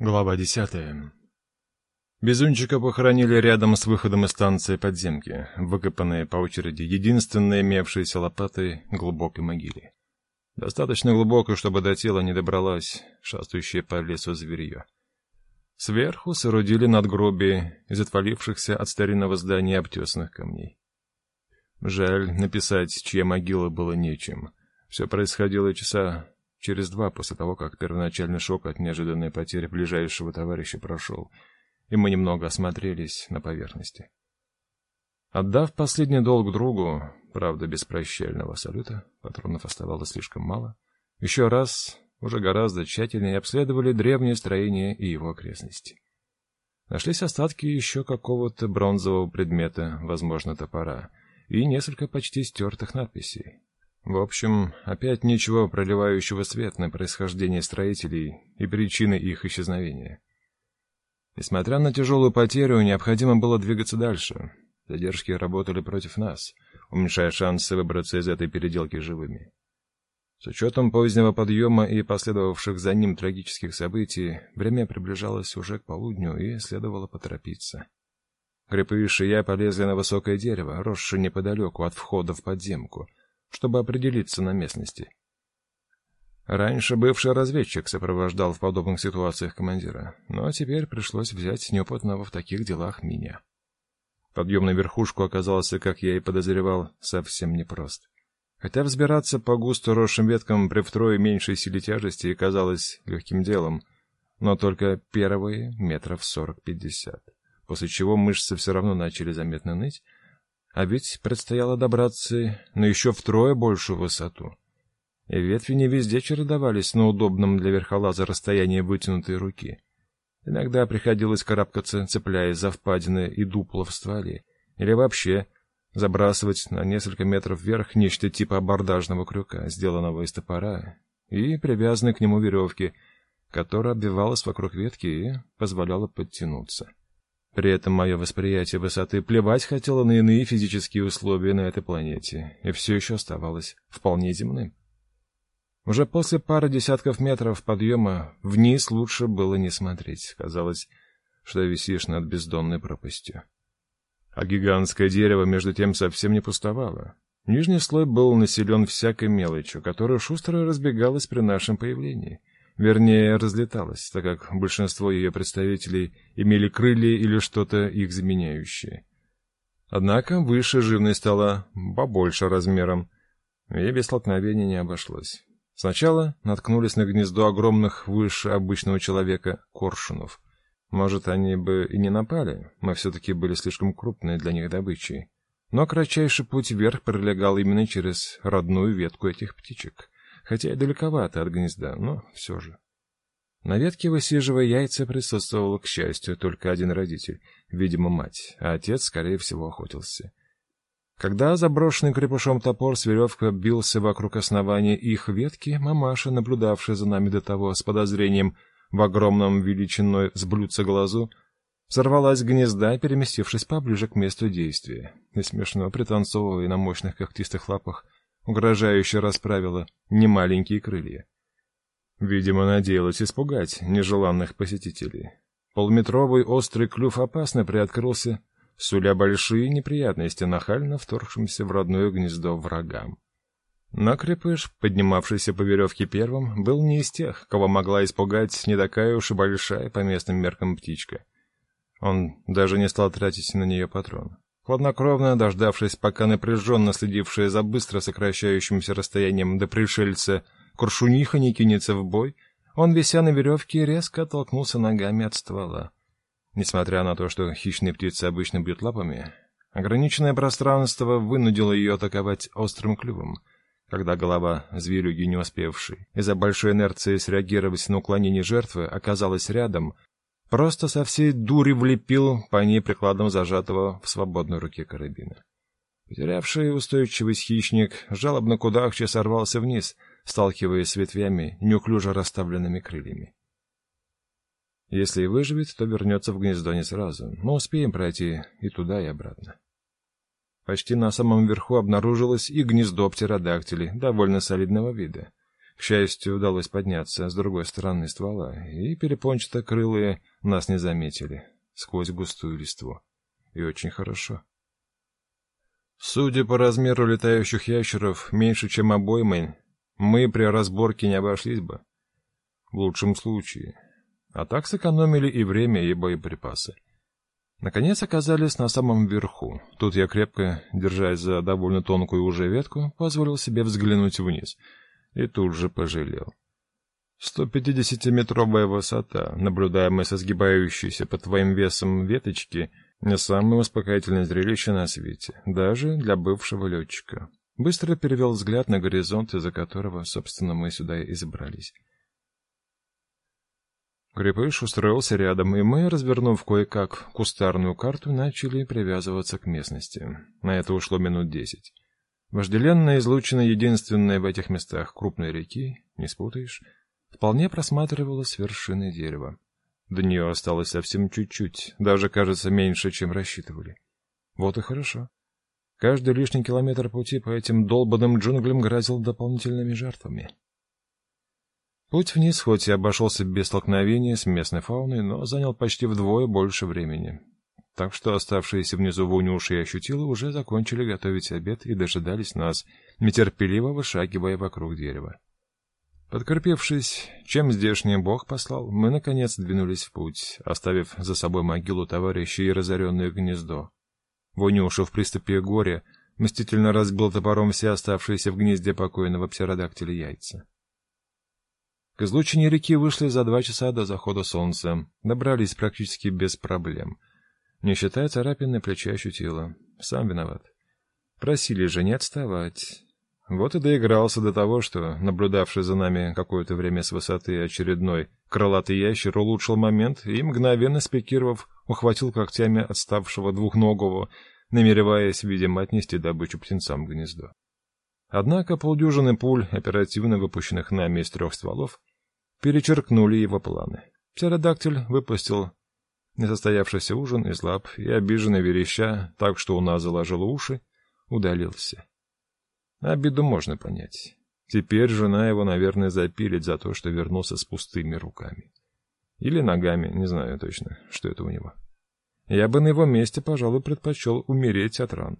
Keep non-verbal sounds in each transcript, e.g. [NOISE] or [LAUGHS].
Глава десятая. Безунчика похоронили рядом с выходом из станции подземки, выкопанные по очереди единственной имевшейся лопатой глубокой могиле. Достаточно глубокой, чтобы до тела не добралась шастающая по лесу зверье. Сверху соорудили надгробие из отвалившихся от старинного здания обтесанных камней. Жаль, написать, чья могила было нечем. Все происходило часа через два после того, как первоначальный шок от неожиданной потери ближайшего товарища прошел, и мы немного осмотрелись на поверхности. Отдав последний долг другу, правда, без прощального салюта, патронов оставалось слишком мало, еще раз, уже гораздо тщательнее обследовали древнее строение и его окрестности. Нашлись остатки еще какого-то бронзового предмета, возможно, топора, и несколько почти стертых надписей. В общем, опять ничего проливающего свет на происхождение строителей и причины их исчезновения. Несмотря на тяжелую потерю, необходимо было двигаться дальше. Задержки работали против нас, уменьшая шансы выбраться из этой переделки живыми. С учетом позднего подъема и последовавших за ним трагических событий, время приближалось уже к полудню, и следовало поторопиться. Крепыш и я полезли на высокое дерево, росшее неподалеку от входа в подземку — чтобы определиться на местности. Раньше бывший разведчик сопровождал в подобных ситуациях командира, но теперь пришлось взять неопытного в таких делах меня. Подъем на верхушку оказался, как я и подозревал, совсем непрост. Хотя взбираться по густо росшим веткам при втрое меньшей силе тяжести казалось легким делом, но только первые метров сорок-пятьдесят, после чего мышцы все равно начали заметно ныть, а ведь предстояло добраться на еще втрое большую высоту. И ветви не везде чередовались на удобном для верхолаза расстоянии вытянутой руки. Иногда приходилось карабкаться, цепляясь за впадины и дупла в стволе, или вообще забрасывать на несколько метров вверх нечто типа абордажного крюка, сделанного из топора, и привязанной к нему веревки, которая обвивалась вокруг ветки и позволяла подтянуться. При этом мое восприятие высоты плевать хотело на иные физические условия на этой планете, и все еще оставалось вполне земным. Уже после пары десятков метров подъема вниз лучше было не смотреть. Казалось, что висишь над бездонной пропастью. А гигантское дерево, между тем, совсем не пустовало. Нижний слой был населен всякой мелочью, которая шустро разбегалась при нашем появлении — Вернее, разлеталась, так как большинство ее представителей имели крылья или что-то их заменяющее. Однако выше живной стала побольше размером, и без столкновения не обошлось. Сначала наткнулись на гнездо огромных выше обычного человека коршунов. Может, они бы и не напали, мы все-таки были слишком крупные для них добычей. Но кратчайший путь вверх пролегал именно через родную ветку этих птичек — хотя и далековато от гнезда, но все же. На ветке, высиживая яйца, присутствовал, к счастью, только один родитель, видимо, мать, а отец, скорее всего, охотился. Когда заброшенный крепышом топор с веревкой бился вокруг основания их ветки, мамаша, наблюдавшая за нами до того с подозрением в огромном величиной с глазу, сорвалась с гнезда, переместившись поближе к месту действия, и смешно пританцовывая на мощных когтистых лапах, угрожающе расправила немаленькие крылья. Видимо, надеялась испугать нежеланных посетителей. Полметровый острый клюв опасно приоткрылся, суля большие неприятности нахально вторгшимся в родное гнездо врагам. Но крепыш, поднимавшийся по веревке первым, был не из тех, кого могла испугать не такая уж и большая по местным меркам птичка. Он даже не стал тратить на нее патрон. Хладнокровно, дождавшись, пока напряженно следившая за быстро сокращающимся расстоянием до пришельца, куршуниха не кинется в бой, он, вися на веревке, резко оттолкнулся ногами от ствола. Несмотря на то, что хищные птицы обычно бьют лапами, ограниченное пространство вынудило ее атаковать острым клювом. Когда голова зверюги, не успевшей из-за большой инерции среагировать на уклонение жертвы, оказалась рядом, Просто со всей дури влепил по ней прикладом зажатого в свободной руке карабина. Потерявший устойчивость хищник жалобно кудахче сорвался вниз, сталкиваясь с ветвями, неуклюже расставленными крыльями. Если и выживет, то вернется в гнездо не сразу, но успеем пройти и туда, и обратно. Почти на самом верху обнаружилось и гнездо птеродактилей, довольно солидного вида. К счастью, удалось подняться с другой стороны ствола, и перепончато-крылые нас не заметили сквозь густую листву. И очень хорошо. Судя по размеру летающих ящеров, меньше, чем обоймы, мы при разборке не обошлись бы. В лучшем случае. А так сэкономили и время, и боеприпасы. Наконец оказались на самом верху. Тут я крепко, держась за довольно тонкую уже ветку, позволил себе взглянуть вниз. И тут же пожалел. 150-метровая высота, наблюдаемая со сгибающейся под твоим весом веточки, не самое успокоительное зрелище на свете, даже для бывшего летчика. Быстро перевел взгляд на горизонт, из-за которого, собственно, мы сюда и забрались. Крепыш устроился рядом, и мы, развернув кое-как кустарную карту, начали привязываться к местности. На это ушло минут десять. Вожделенная излучина, единственная в этих местах крупной реки, не спутаешь, вполне просматривалась вершины дерева. До нее осталось совсем чуть-чуть, даже, кажется, меньше, чем рассчитывали. Вот и хорошо. Каждый лишний километр пути по этим долбанным джунглям грозил дополнительными жертвами. Путь вниз хоть и обошелся без столкновения с местной фауной, но занял почти вдвое больше времени. Так что оставшиеся внизу Вунюши и Ощутилы уже закончили готовить обед и дожидались нас, нетерпеливо вышагивая вокруг дерева. Подкрепившись, чем здешний бог послал, мы, наконец, двинулись в путь, оставив за собой могилу товарища и разоренное гнездо. Вонюша в приступе горя мстительно разбил топором все оставшиеся в гнезде покойного птеродактиля яйца. К излучине реки вышли за два часа до захода солнца, добрались практически без проблем. Не считая царапин на плече ощутила. Сам виноват. Просили же не отставать. Вот и доигрался до того, что, наблюдавший за нами какое-то время с высоты очередной крылатый ящер улучшил момент и, мгновенно спикировав, ухватил когтями отставшего двухногого, намереваясь, видимо, отнести добычу птенцам в гнездо. Однако полдюжины пуль, оперативно выпущенных нами из трех стволов, перечеркнули его планы. Птеродактиль выпустил несостоявшийся ужин из лап и, обиженно вереща, так что у нас заложило уши, удалился. Обиду можно понять. Теперь жена его, наверное, запилит за то, что вернулся с пустыми руками. Или ногами, не знаю точно, что это у него. Я бы на его месте, пожалуй, предпочел умереть от ран.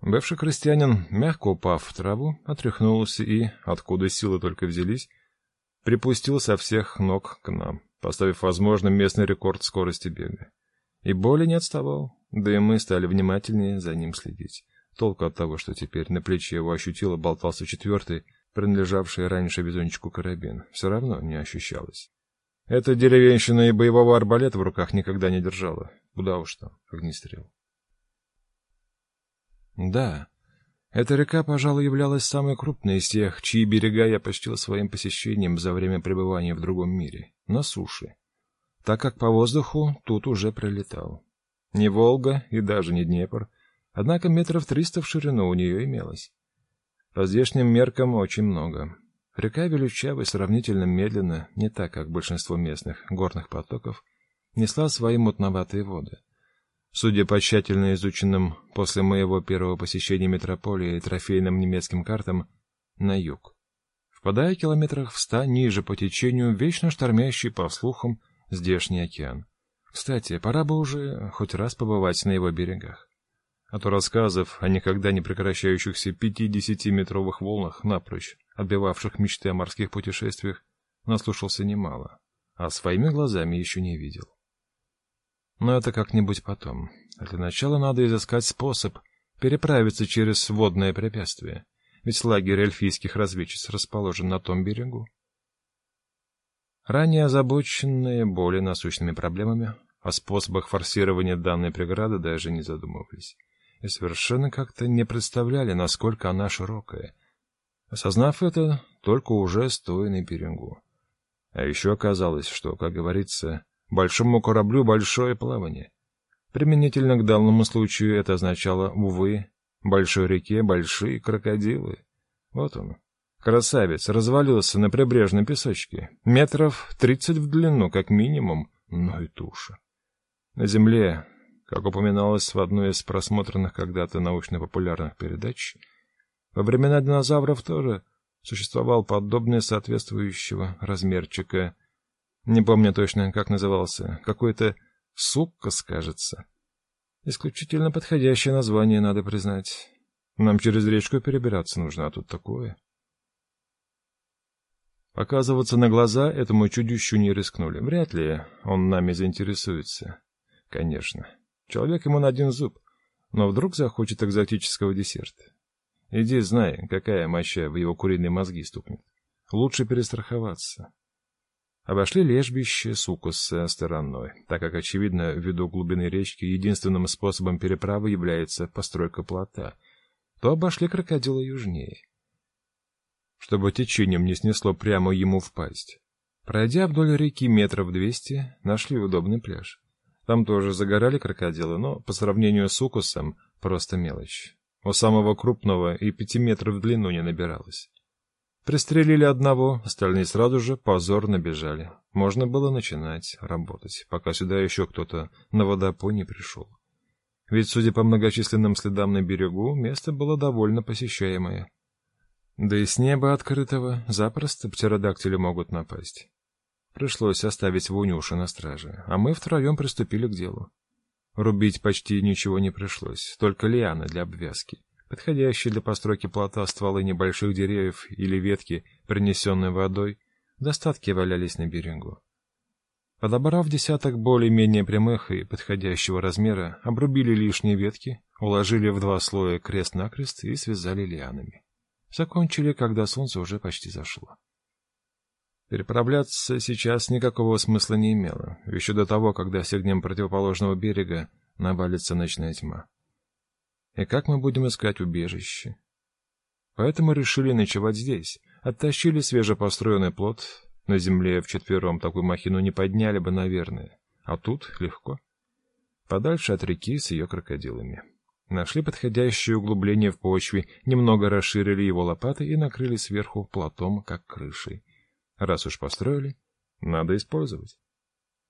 Бывший крестьянин, мягко упав в траву, отряхнулся и, откуда силы только взялись, припустил со всех ног к нам, поставив, возможно, местный рекорд скорости бега. И более не отставал, да и мы стали внимательнее за ним следить. Толку от того, что теперь на плече его ощутило болтался четвертый, принадлежавший раньше бизончику карабин, все равно не ощущалось. Эта деревенщина и боевого арбалета в руках никогда не держала. Куда уж там, огнестрел. Да, эта река, пожалуй, являлась самой крупной из тех, чьи берега я почтил своим посещением за время пребывания в другом мире, на суше, так как по воздуху тут уже пролетал. Не Волга и даже не Днепр — Однако метров триста в ширину у нее имелось. По здешним меркам очень много. Река величавая сравнительно медленно, не так, как большинство местных горных потоков, несла свои мутноватые воды. Судя по тщательно изученным после моего первого посещения метрополии трофейным немецким картам, на юг. Впадая километрах в ста ниже по течению вечно штормящий, по слухам, здешний океан. Кстати, пора бы уже хоть раз побывать на его берегах. А то рассказов о никогда не прекращающихся 50-метровых волнах, напрочь отбивавших мечты о морских путешествиях, наслушался немало, а своими глазами еще не видел. Но это как-нибудь потом. Для начала надо изыскать способ переправиться через водное препятствие, ведь лагерь эльфийских разведчиц расположен на том берегу. Ранее озабоченные более насущными проблемами о способах форсирования данной преграды даже не задумывались и совершенно как-то не представляли, насколько она широкая. Осознав это, только уже стоя на берегу. А еще оказалось, что, как говорится, большому кораблю большое плавание. Применительно к данному случаю это означало, увы, большой реке большие крокодилы. Вот он, красавец, развалился на прибрежном песочке, метров тридцать в длину, как минимум, но и туша. На земле как упоминалось в одной из просмотренных когда-то научно-популярных передач, во времена динозавров тоже Существовал подобный соответствующего размерчика. Не помню точно, как назывался. Какой-то сукка, скажется. Исключительно подходящее название, надо признать. Нам через речку перебираться нужно, а тут такое. Показываться на глаза этому чудищу не рискнули. Вряд ли он нами заинтересуется. Конечно. Человек ему на один зуб. Но вдруг захочет экзотического десерта. Иди знай, какая моща в его куриные мозги стукнет. Лучше перестраховаться. Обошли лежбище Сукуса стороной, так как, очевидно, ввиду глубины речки единственным способом переправы является постройка плота, то обошли крокодила южнее чтобы течением не снесло прямо ему в пасть. Пройдя вдоль реки метров двести, нашли удобный пляж. Там тоже загорали крокодилы, но по сравнению с укусом просто мелочь. У самого крупного и пяти метров в длину не набиралось. Пристрелили одного, остальные сразу же позорно бежали. Можно было начинать работать, пока сюда еще кто-то на водопой не пришел. Ведь, судя по многочисленным следам на берегу, место было довольно посещаемое. Да и с неба открытого запросто птеродактили могут напасть. Пришлось оставить Вунюша на страже, а мы втроем приступили к делу. Рубить почти ничего не пришлось, только лианы для обвязки, подходящие для постройки плота стволы небольших деревьев или ветки, принесенные водой, достатки валялись на берегу. Подобрав десяток более-менее прямых и подходящего размера, обрубили лишние ветки, уложили в два слоя крест-накрест и связали лианами. Закончили, когда солнце уже почти зашло. Переправляться сейчас никакого смысла не имело, еще до того, когда с огнем противоположного берега навалится ночная тьма. И как мы будем искать убежище? Поэтому решили ночевать здесь, оттащили свежепостроенный плот, на земле вчетвером такую махину не подняли бы, наверное, а тут легко. Подальше от реки с ее крокодилами. Нашли подходящее углубление в почве, немного расширили его лопатой и накрыли сверху платом, как крышей. Раз уж построили, надо использовать.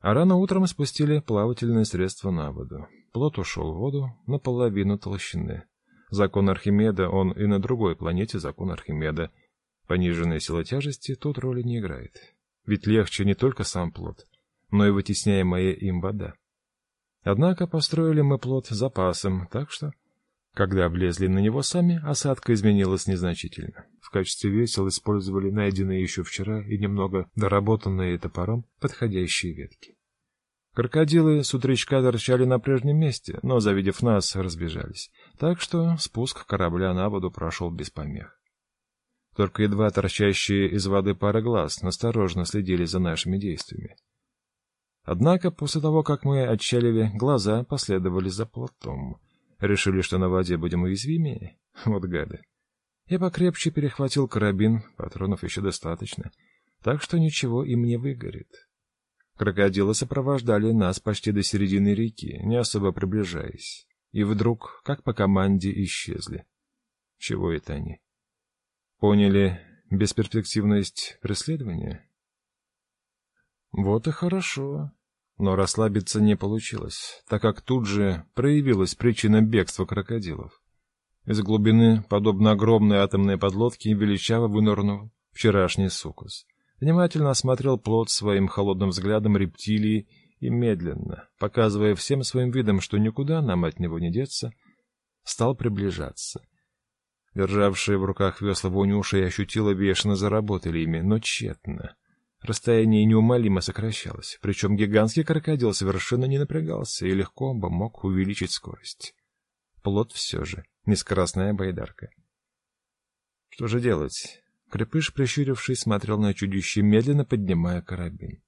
А рано утром спустили плавательное средство на воду. Плот ушел в воду наполовину толщины. Закон Архимеда, он и на другой планете закон Архимеда. Пониженная сила тяжести тут роли не играет. Ведь легче не только сам плот, но и вытесняемая им вода. Однако построили мы плот запасом, так что, когда влезли на него сами, осадка изменилась незначительно. В качестве весел использовали найденные еще вчера и немного доработанные топором подходящие ветки. Крокодилы с утречка торчали на прежнем месте, но, завидев нас, разбежались. Так что спуск корабля на воду прошел без помех. Только едва торчащие из воды пара глаз насторожно следили за нашими действиями. Однако после того, как мы отчалили, глаза последовали за плотом. Решили, что на воде будем уязвимее? [LAUGHS] Вот гады. Я покрепче перехватил карабин, патронов еще достаточно, так что ничего им не выгорит. Крокодилы сопровождали нас почти до середины реки, не особо приближаясь. И вдруг, как по команде, исчезли. Чего это они? Поняли бесперспективность преследования? Вот и хорошо. Но расслабиться не получилось, так как тут же проявилась причина бегства крокодилов. Из глубины, подобно огромной атомной подлодке, величаво вынырнул вчерашний сукус. Внимательно осмотрел плод своим холодным взглядом рептилии и медленно, показывая всем своим видом, что никуда нам от него не деться, стал приближаться. Державшие в руках весла вонюши ощутила бешено заработали ими, но тщетно. Расстояние неумолимо сокращалось, причем гигантский крокодил совершенно не напрягался и легко бы мог увеличить скорость. Плод все же, не скоростная байдарка. Что же делать? Крепыш, прищурившись, смотрел на чудище, медленно поднимая карабин.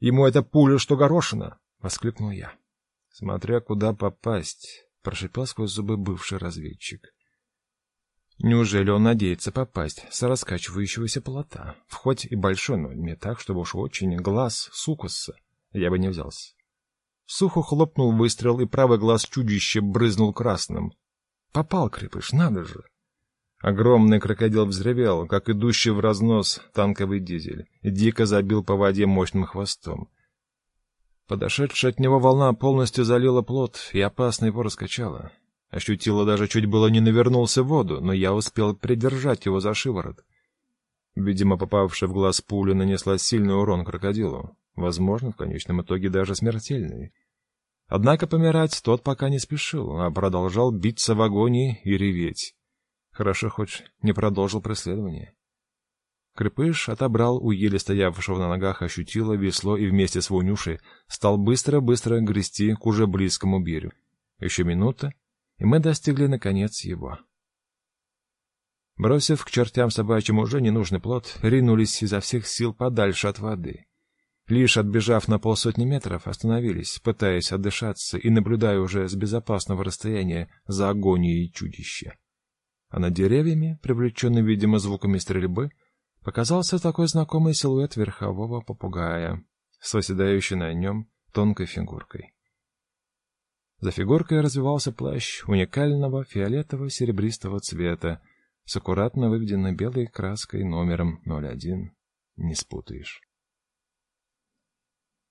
«Ему это пуля, что горошина!» — воскликнул я. «Смотря куда попасть», — прошипел сквозь зубы бывший разведчик. Неужели он надеется попасть с раскачивающегося плота? В хоть и большой, но не так, чтобы уж очень глаз сукуса. Я бы не взялся. Сухо хлопнул выстрел, и правый глаз чудища брызнул красным. Попал крепыш, надо же! Огромный крокодил взревел, как идущий в разнос танковый дизель, и дико забил по воде мощным хвостом. Подошедшая от него волна полностью залила плот и опасно его раскачала. Ощутила даже чуть было не навернулся в воду, но я успел придержать его за шиворот. Видимо, попавшая в глаз пуля нанесла сильный урон крокодилу. Возможно, в конечном итоге даже смертельный. Однако помирать тот пока не спешил, а продолжал биться в агонии и реветь. Хорошо хоть не продолжил преследование. Крепыш отобрал у еле стоявшего на ногах ощутило весло и вместе с Вунюшей стал быстро-быстро грести к уже близкому берегу. Еще минута, и мы достигли, наконец, его. Бросив к чертям собачьим уже ненужный плод, ринулись изо всех сил подальше от воды. Лишь отбежав на полсотни метров, остановились, пытаясь отдышаться и наблюдая уже с безопасного расстояния за агонией чудища. А над деревьями, привлеченный, видимо, звуками стрельбы, показался такой знакомый силуэт верхового попугая с оседающей на нем тонкой фигуркой. За фигуркой развивался плащ уникального фиолетово-серебристого цвета с аккуратно выведенной белой краской номером 01. Не спутаешь.